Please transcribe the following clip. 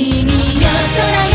君よ空